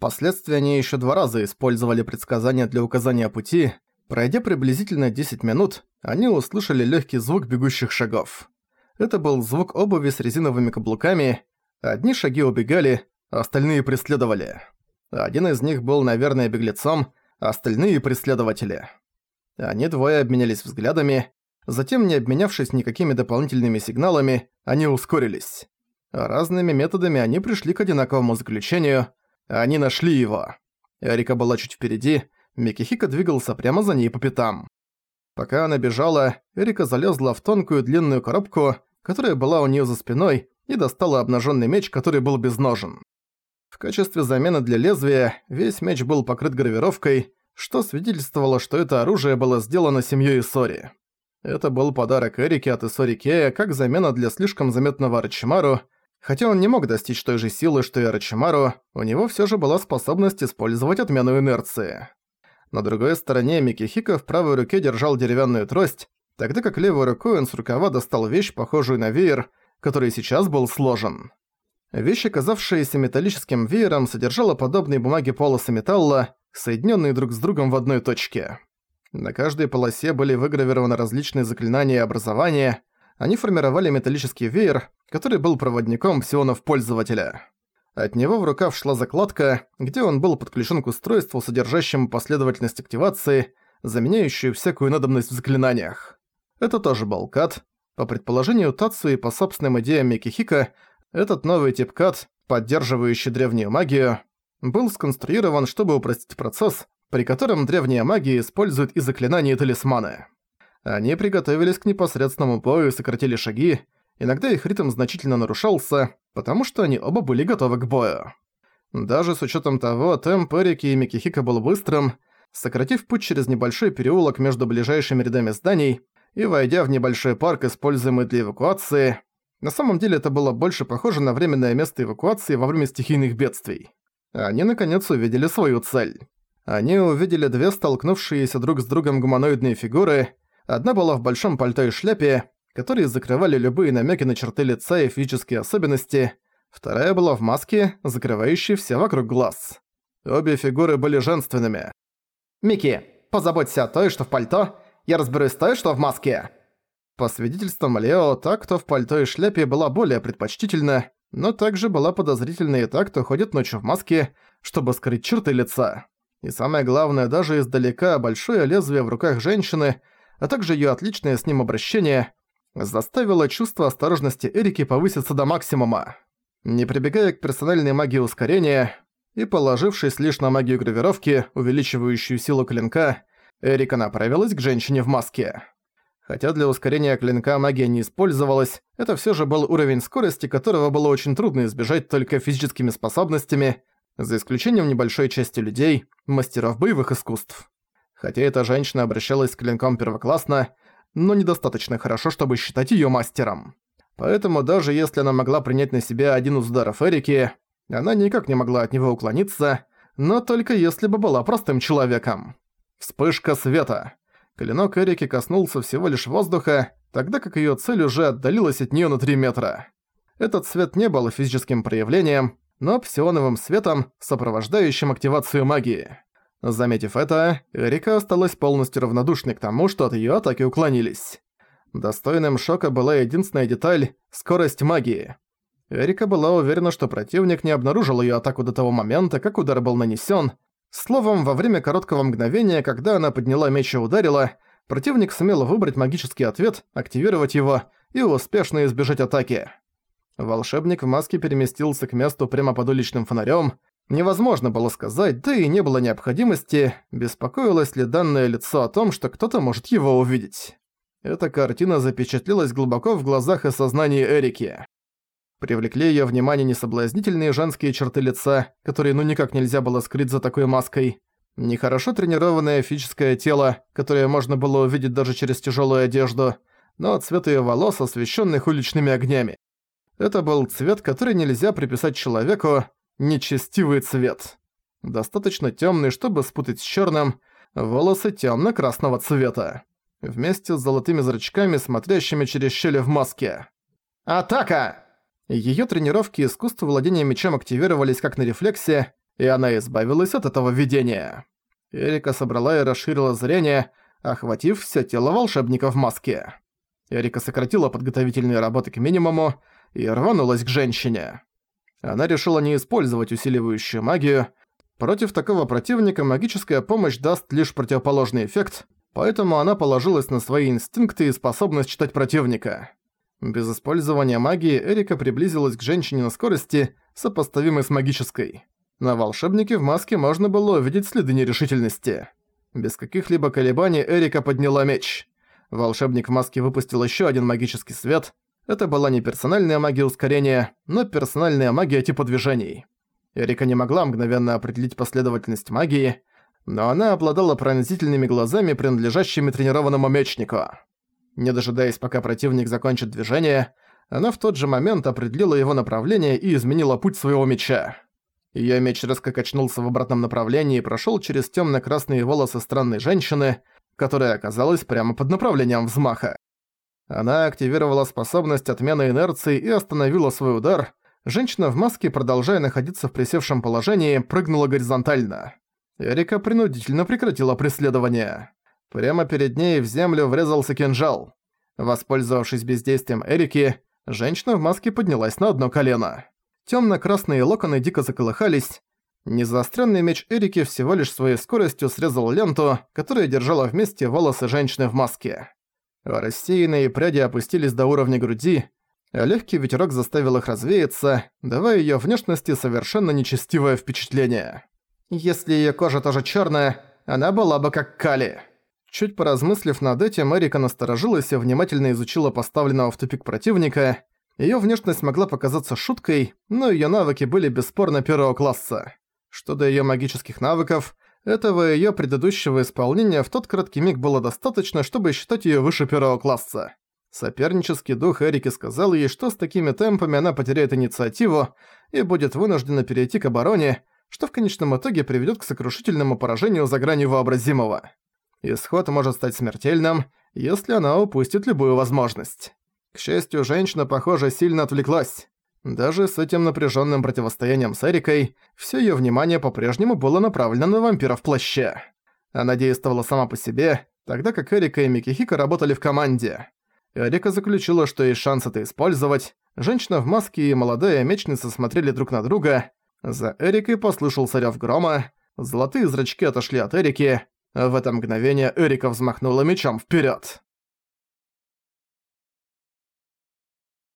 Впоследствии они еще два раза использовали предсказания для указания пути. Пройдя приблизительно 10 минут, они услышали легкий звук бегущих шагов. Это был звук обуви с резиновыми каблуками. Одни шаги убегали, остальные преследовали. Один из них был, наверное, беглецом, остальные – преследователи. Они двое обменялись взглядами, затем, не обменявшись никакими дополнительными сигналами, они ускорились. Разными методами они пришли к одинаковому заключению – они нашли его. Эрика была чуть впереди, Микихика двигался прямо за ней по пятам. Пока она бежала, Эрика залезла в тонкую длинную коробку, которая была у нее за спиной, и достала обнаженный меч, который был без ножен. В качестве замены для лезвия весь меч был покрыт гравировкой, что свидетельствовало, что это оружие было сделано семьей Исори. Это был подарок Эрике от Исори Кея как замена для слишком заметного Арачимару, Хотя он не мог достичь той же силы, что и Рачимару, у него всё же была способность использовать отмену инерции. На другой стороне Микихика в правой руке держал деревянную трость, тогда как левой рукой он с рукава достал вещь, похожую на веер, который сейчас был сложен. Вещь, оказавшаяся металлическим веером, содержала подобные бумаги полосы металла, соединенные друг с другом в одной точке. На каждой полосе были выгравированы различные заклинания и образования, они формировали металлический веер, который был проводником псионов пользователя. От него в рукав шла закладка, где он был подключен к устройству, содержащему последовательность активации, заменяющую всякую надобность в заклинаниях. Это тоже был кат. По предположению Тацу и по собственным идеям Микихика, этот новый тип кат, поддерживающий древнюю магию, был сконструирован, чтобы упростить процесс, при котором древняя магия использует и заклинания и талисманы. Они приготовились к непосредственному бою и сократили шаги, иногда их ритм значительно нарушался, потому что они оба были готовы к бою. Даже с учетом того, темп Эрики и Микихика был быстрым, сократив путь через небольшой переулок между ближайшими рядами зданий и войдя в небольшой парк, используемый для эвакуации, на самом деле это было больше похоже на временное место эвакуации во время стихийных бедствий. Они наконец увидели свою цель. Они увидели две столкнувшиеся друг с другом гуманоидные фигуры, Одна была в большом пальто и шляпе, которые закрывали любые намеки на черты лица и физические особенности. Вторая была в маске, закрывающей все вокруг глаз. Обе фигуры были женственными. «Микки, позаботься о той, что в пальто. Я разберусь с той, что в маске». По свидетельствам Лео, та, кто в пальто и шляпе, была более предпочтительна, но также была подозрительна и та, кто ходит ночью в маске, чтобы скрыть черты лица. И самое главное, даже издалека большое лезвие в руках женщины – а также её отличное с ним обращение, заставило чувство осторожности Эрики повыситься до максимума. Не прибегая к персональной магии ускорения и положившись лишь на магию гравировки, увеличивающую силу клинка, Эрика направилась к женщине в маске. Хотя для ускорения клинка магия не использовалась, это всё же был уровень скорости, которого было очень трудно избежать только физическими способностями, за исключением небольшой части людей, мастеров боевых искусств. Хотя эта женщина обращалась с клинком первоклассно, но недостаточно хорошо, чтобы считать её мастером. Поэтому даже если она могла принять на себя один из ударов Эрики, она никак не могла от него уклониться, но только если бы была простым человеком. Вспышка света. Клинок Эрики коснулся всего лишь воздуха, тогда как её цель уже отдалилась от неё на 3 метра. Этот свет не был физическим проявлением, но псионовым светом, сопровождающим активацию магии. Заметив это, Эрика осталась полностью равнодушной к тому, что от её атаки уклонились. Достойным шока была единственная деталь – скорость магии. Эрика была уверена, что противник не обнаружил её атаку до того момента, как удар был нанесён. Словом, во время короткого мгновения, когда она подняла меч и ударила, противник сумел выбрать магический ответ, активировать его и успешно избежать атаки. Волшебник в маске переместился к месту прямо под уличным фонарём, Невозможно было сказать, да и не было необходимости, беспокоилось ли данное лицо о том, что кто-то может его увидеть. Эта картина запечатлелась глубоко в глазах и сознании Эрики. Привлекли её внимание несоблазнительные женские черты лица, которые ну никак нельзя было скрыть за такой маской, нехорошо тренированное физическое тело, которое можно было увидеть даже через тяжёлую одежду, но цвет её волос, освещённых уличными огнями. Это был цвет, который нельзя приписать человеку, нечестивый цвет. Достаточно темный, чтобы спутать с черным, волосы темно-красного цвета. Вместе с золотыми зрачками, смотрящими через щели в маске. «Атака!» Ее тренировки искусства владения мечом активировались как на рефлексе, и она избавилась от этого видения. Эрика собрала и расширила зрение, охватив все тело волшебника в маске. Эрика сократила подготовительные работы к минимуму и рванулась к женщине. Она решила не использовать усиливающую магию. Против такого противника магическая помощь даст лишь противоположный эффект, поэтому она положилась на свои инстинкты и способность читать противника. Без использования магии Эрика приблизилась к женщине на скорости, сопоставимой с магической. На волшебнике в маске можно было увидеть следы нерешительности. Без каких-либо колебаний Эрика подняла меч. Волшебник в маске выпустил еще один магический свет. Это была не персональная магия ускорения, но персональная магия типа движений. Эрика не могла мгновенно определить последовательность магии, но она обладала пронзительными глазами, принадлежащими тренированному мечнику. Не дожидаясь, пока противник закончит движение, она в тот же момент определила его направление и изменила путь своего меча. Её меч резко качнулся в обратном направлении и прошёл через тёмно-красные волосы странной женщины, которая оказалась прямо под направлением взмаха. Она активировала способность отмены инерции и остановила свой удар. Женщина в маске, продолжая находиться в присевшем положении, прыгнула горизонтально. Эрика принудительно прекратила преследование. Прямо перед ней в землю врезался кинжал. Воспользовавшись бездействием Эрики, женщина в маске поднялась на одно колено. Тёмно-красные локоны дико заколыхались. Незаостренный меч Эрики всего лишь своей скоростью срезал ленту, которая держала вместе волосы женщины в маске. Рассеянные пряди опустились до уровня груди, а легкий ветерок заставил их развеяться, давая ее внешности совершенно нечестивое впечатление. Если ее кожа тоже черная, она была бы как Кали. Чуть поразмыслив над этим, Эрика насторожилась и внимательно изучила поставленного в тупик противника. Ее внешность могла показаться шуткой, но ее навыки были бесспорно первого класса. Что до ее магических навыков, этого ее предыдущего исполнения в тот краткий миг было достаточно, чтобы считать ее выше первого класса. Сопернический дух Эрики сказал ей, что с такими темпами она потеряет инициативу и будет вынуждена перейти к обороне, что в конечном итоге приведет к сокрушительному поражению за гранью вообразимого. Исход может стать смертельным, если она упустит любую возможность. К счастью, женщина, похоже, сильно отвлеклась. Даже с этим напряженным противостоянием с Эрикой, все ее внимание по-прежнему было направлено на вампира в плаще. Она действовала сама по себе, тогда как Эрика и Микихика работали в команде. Эрика заключила, что есть шанс это использовать. Женщина в маске и молодая мечница смотрели друг на друга. За Эрикой послышался рёв грома. Золотые зрачки отошли от Эрики. В это мгновение Эрика взмахнула мечом вперед.